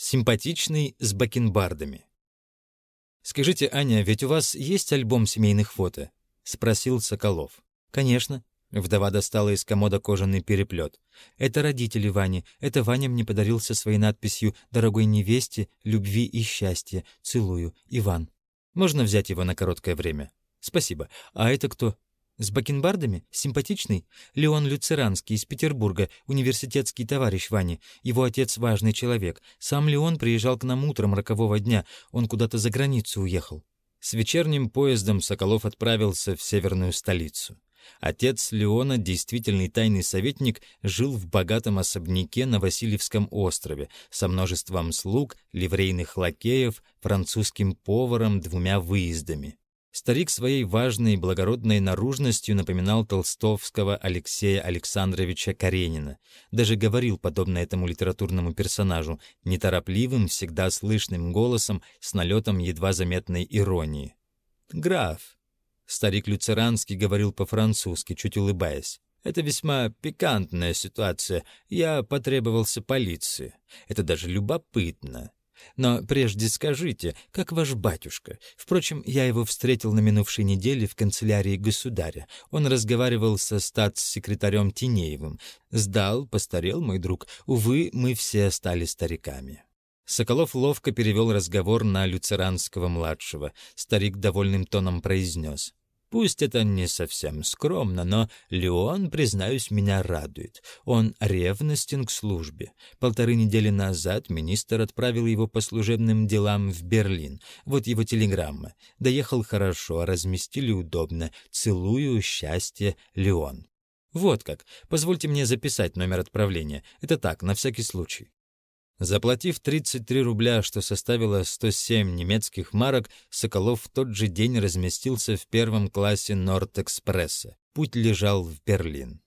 Симпатичный с бакенбардами. «Скажите, Аня, ведь у вас есть альбом семейных фото?» — спросил Соколов. «Конечно». Вдова достала из комода кожаный переплет. «Это родители Вани. Это Ваня мне подарил со своей надписью «Дорогой невесте, любви и счастья. Целую. Иван». Можно взять его на короткое время?» «Спасибо. А это кто?» «С бакенбардами? Симпатичный? Леон Люцеранский из Петербурга, университетский товарищ Вани. Его отец важный человек. Сам Леон приезжал к нам утром рокового дня. Он куда-то за границу уехал». С вечерним поездом Соколов отправился в северную столицу. Отец Леона, действительный тайный советник, жил в богатом особняке на Васильевском острове со множеством слуг, ливрейных лакеев, французским поваром, двумя выездами. Старик своей важной и благородной наружностью напоминал толстовского Алексея Александровича Каренина. Даже говорил, подобно этому литературному персонажу, неторопливым, всегда слышным голосом с налетом едва заметной иронии. «Граф», — старик Люцеранский говорил по-французски, чуть улыбаясь, это весьма пикантная ситуация. Я потребовался полиции. Это даже любопытно. Но прежде скажите, как ваш батюшка? Впрочем, я его встретил на минувшей неделе в канцелярии государя. Он разговаривал со статс-секретарем Тинеевым. Сдал, постарел мой друг. Увы, мы все стали стариками. Соколов ловко перевел разговор на Люцеранского-младшего. Старик довольным тоном произнес. Пусть это не совсем скромно, но Леон, признаюсь, меня радует. Он ревностен к службе. Полторы недели назад министр отправил его по служебным делам в Берлин. Вот его телеграмма. Доехал хорошо, разместили удобно. Целую, счастье, Леон. Вот как. Позвольте мне записать номер отправления. Это так, на всякий случай. Заплатив 33 рубля, что составило 107 немецких марок, Соколов в тот же день разместился в первом классе Норд-экспресса. Путь лежал в Берлин.